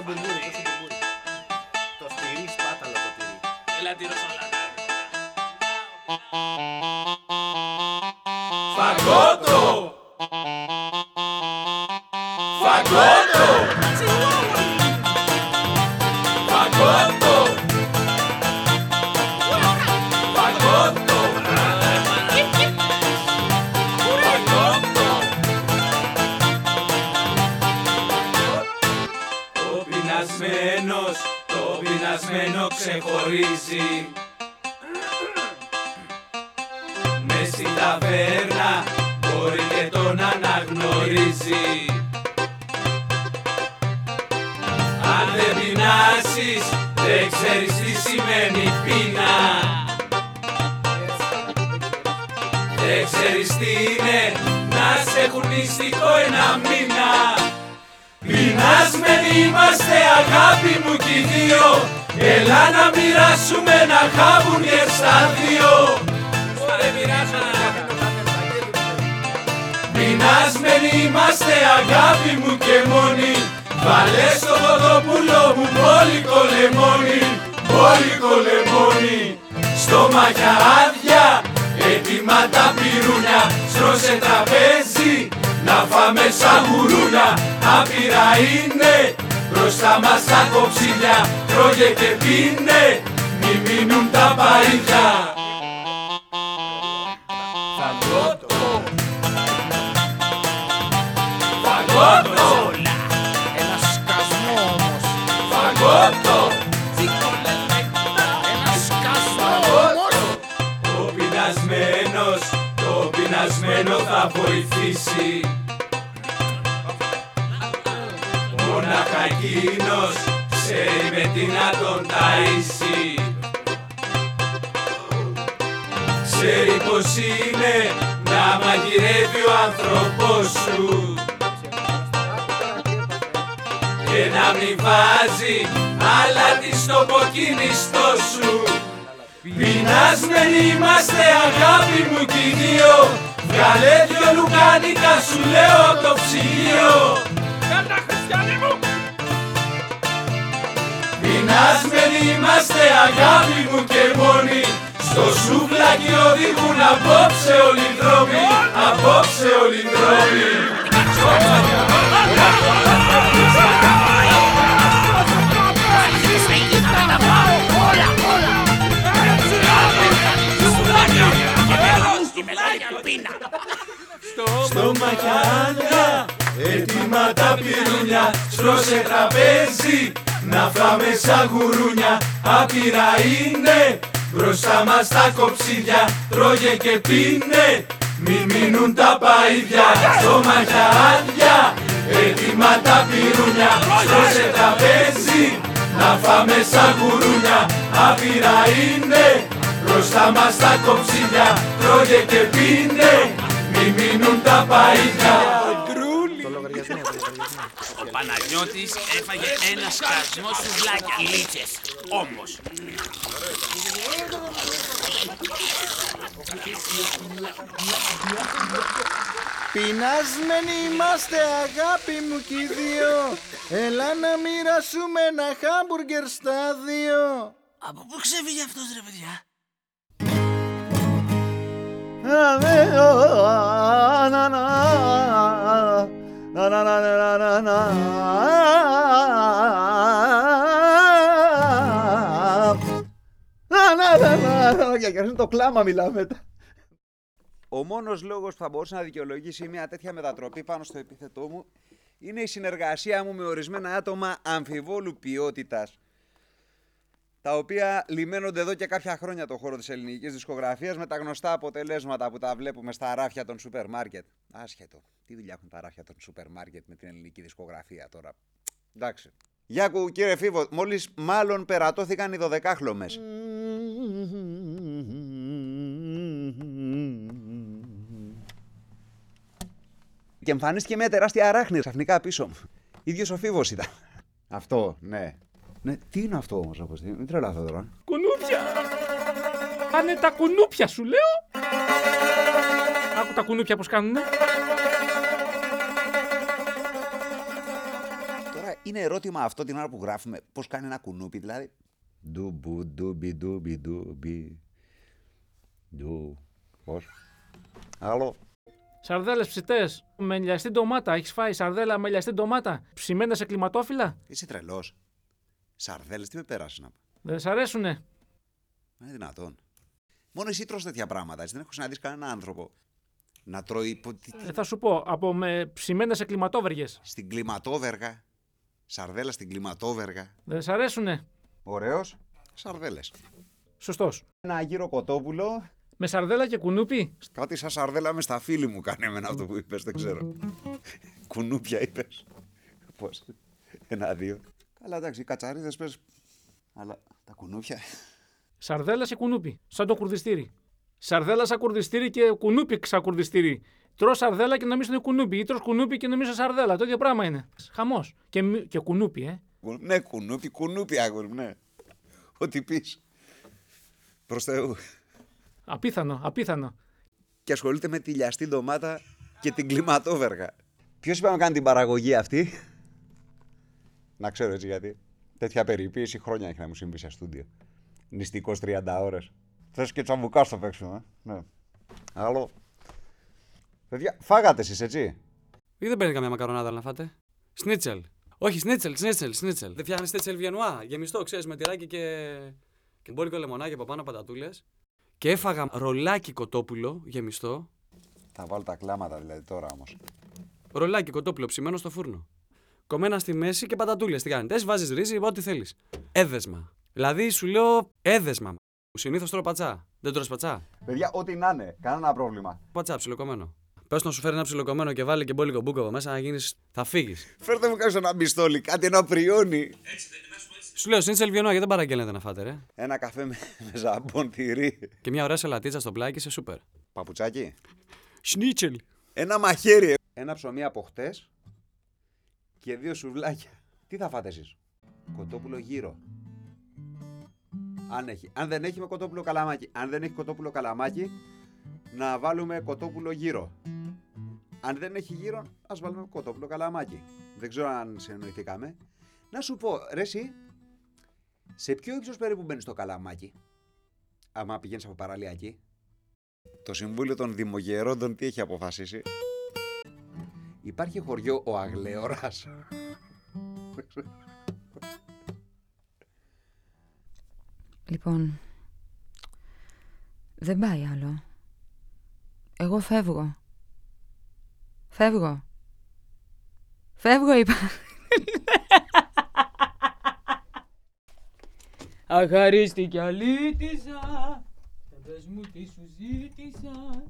Δώσε μπουρμπούρι, δώσε μπουρμπούρι. Το στηρί, σπάταλο το τυρί. Έλα τη ροσολάτα. Ξεχωρίζει. Μες στην ταβέρνα μπορεί και τον αναγνωρίζει. Αν δεν πεινάσεις δεν ξέρεις τι σημαίνει πείνα. Δεν ξέρεις τι είναι να σε έχουν μυστικό ένα μήνα. Πεινασμένοι είμαστε αγάπη μου κι οι δύο Έλα να μοιράσουμε ένα χάμπουργκερ στα δύο Πεινασμένοι είμαστε αγάπη μου και μόνοι. Βάλε στο κοτοπούλο μου μπόλικο λεμόνι Μπόλικο λεμόνι Στομάχια άδεια Έτοιμα τα πυρούνια. Στρώσε τραπέζι Να φάμε σαν γουρούνια. Άπειρα είναι Μπροστά μας τα κοψίλια. Τρώγε και πίνε Μη μείνουν τα παΐδια Φαγότο. Φαγότο. Ένα σκασμό όμως. Φαγότο. Ένα σκασμό όμως. Ο πεινασμένος, το πεινασμένο θα βοηθήσει Μόναχα εκείνος ξέρει με τι να τον ταΐσει Ξέρει πως είναι να μαγειρεύει ο άνθρωπός σου. Και να μην βάζει αλάτι στο κοκκινιστό σου. Πεινασμένοι είμαστε αγάπη μου κι οι δύο. Βγάλε δυο λουκάνικα σου λέω απ' το ψυγείο αγάπη μου και μόνοι Στο σουβλάκι οδηγούν απόψε όλοι οι δρόμοι Απόψε όλοι οι δρόμοι. Στο μαχιάνια Έτοιμα τα πυρούνια Στρώσε τραπέζι Να φάμε σαν γουρούνια Άπειρα είναι. Μπροστά μας τα κοψίδια Τρώγε και πίνε. Μη μείνουν τα παΐδια Στο μαχιάνια Έτοιμα τα πυρούνια Στρώσε τραπέζι Να φάμε σαν γουρούνια Άπειρα είναι. Μπροστά μας τα κοψίδια Τρώγε και πίνε. Μη μείνουν τα παΐδια Το λογαριασμό, το λογαριασμό. Ο Παναγιώτης έφαγε ένα σκασμό σουβλάκια. Λίτσες. Όμως. Πεινασμένοι είμαστε αγάπη μου κι οι δύο Έλα να μοιράσουμε ένα χάμπουργκερ στα δύο Από πού ξέφυγε αυτός ρε παιδιά. Για το κλάμα μιλάμε. Ο μόνος λόγος που θα μπορούσε να δικαιολογήσει μια τέτοια μετατροπή πάνω στο επίθετό μου είναι η συνεργασία μου με ορισμένα άτομα αμφιβόλου ποιότητας. Τα οποία λιμένονται εδώ και κάποια χρόνια το χώρο της ελληνικής δισκογραφίας με τα γνωστά αποτελέσματα που τα βλέπουμε στα ράφια των σούπερ μάρκετ. Άσχετο. Τι δουλειά έχουν τα ράφια των σούπερ μάρκετ με την ελληνική δισκογραφία τώρα; Εντάξει. Γιάκου, κύριε Φίβο, μόλις μάλλον περατώθηκαν οι δωδεκάχλωμες. Και εμφανίστηκε μια τεράστια αράχνη ξαφνικά πίσω μου. ίδιος ο φίβος ήταν. Αυτό, ναι. Ναι, τι είναι αυτό όμως, όπως. Μην τρελαθώ τώρα. Κουνούπια! Πάνε τα κουνούπια σου λέω! Άκου τα κουνούπια πως κάνουνε. Τώρα Είναι ερώτημα αυτό την ώρα που γράφουμε πώς κάνει ένα κουνούπι, δηλαδή. Ντουμπου, ντουμπι, ντουμπι, ντουμπι. Ντου. Πώς. Άλλο. Σαρδέλες ψητές με λιαστή ντομάτα. Έχεις φάει σαρδέλα με λιαστή ντομάτα. Ψημένα σε κλιματόφυλλα; Είσαι τρελός. Σαρδέλες, τι με πέρασε να πω. Δεν σ' αρέσουνε; Δεν είναι δυνατόν. Μόνο εσύ τρως τέτοια πράγματα. Έτσι. Δεν έχω συναντήσει κανέναν άνθρωπο να τρώει πο- τι- τι- Ε, θα σου πω, από με ψημένα σε κλιματόβεργε. στην κλιματόβεργα. Σαρδέλα στην κλιματόβεργα. Δεν σ' αρέσουνε; Ωραίος. Σαρδέλες. Σωστός. Ένα γύρο κοτόπουλο. Με σαρδέλα και κουνούπι; Κάτι σαν σαρδέλα με στα φίλη μου κάνει εμένα αυτό που είπες, δεν ξέρω. Κουνούπια είπες. Πώς; Ένα, δύο. Καλά εντάξει, οι κατσαρίδες πες. Αλλά τα κουνούπια. Σαρδέλα σε κουνούπι. Σαν το κουρδιστήρι. Σαρδέλα σαν κουρδιστήρι και κουνούπι σαν κουρδιστήρι. Τρώ σαρδέλα και νομίζω είναι κουνούπι. Ή τρως κουνούπι και νομίζω σαρδέλα. Το ίδιο πράγμα είναι. Χαμός. Και, μη- και κουνούπι, ε. Ναι, κουνούπι, κουνούπι άγορ, ναι. Ό,τι πεις. Προς Θεού. Απίθανο, απίθανο. Και ασχολείται με τη λιαστή ντομάτα και την κλιματόβεργα. Ποιος είπαμε κάνει την παραγωγή αυτή; Να ξέρω έτσι γιατί. Τέτοια περιποίηση χρόνια έχει να μου συμβεί σε στούντιο. Νηστικός 30 ώρες. Θες και τσαμπουκά στο παίξιμο, ε; Ναι. Άλλο. Παιδιά, φάγατε εσείς, έτσι. Ή δεν παίρνει καμιά μακαρονάδα να φάτε. Σνίτσελ. Όχι, σνίτσελ, σνίτσελ, σνίτσελ. Δεν φτιάχνεις σνίτσελ βιενουά. Γεμιστό, ξέρεις, με τυράκι και. και μπόλικο λεμονάκι από πάνω πατατούλες. Και έφαγα ρολάκι κοτόπουλο γεμιστό. Θα βάλω τα κλάματα δηλαδή τώρα όμως. Ρολάκι κοτόπουλο ψημένο στο φούρνο. Κομμένα στη μέση και πατατούλες. Τι κάνετε, βάζεις ρύζι, ό,τι θέλεις. Έδεσμα. Δηλαδή σου λέω έδεσμα. Συνήθως τρώω πατσά. Δεν τρώω πατσά. Παιδιά, ό,τι να είναι, κανένα πρόβλημα. Πατσά, ψιλοκομμένο. Πες να σου φέρει ένα ψιλοκομμένο και βάλει και μπόλικο μπούκο από μέσα να γίνει. θα φύγεις. Φέρτε μου κάποιος ένα μπιστόλι, κάτι ένα πριόνι. Σου λέω σνίτσελ βιενουά, γιατί δεν παραγγέλνετε να φάτε, ρε; Ένα καφέ με, με ζαμπόν τυρί. Και μια ωραία σαλατίτσα στο πλάκι σε σούπερ. Παπουτσάκι. Σνίτσελ. Ένα μαχαίρι. Ένα ψωμί από χτες και δύο σουβλάκια. Τι θα φάτε εσείς; Κοτόπουλο γύρο. Αν έχει. Αν δεν έχει με κοτόπουλο καλαμάκι. Αν δεν έχει κοτόπουλο καλαμάκι, να βάλουμε κοτόπουλο γύρο. Αν δεν έχει γύρο, ας βάλουμε κοτόπουλο καλαμάκι. Δεν ξέρω αν συνεννοηθήκαμε. Να σου πω, ρε εσύ, σε ποιο ύψος περίπου μπαίνει το καλαμάκι, άμα πηγαίνεις από παραλιακή; Το Συμβούλιο των Δημογερόντων τι έχει αποφασίσει; Υπάρχει χωριό ο Αγλέωρας. Λοιπόν, δεν πάει άλλο. Εγώ φεύγω. Φεύγω. Φεύγω είπα. Αχαρίστη κι αλήτησα, πες μου τι σου ζήτησα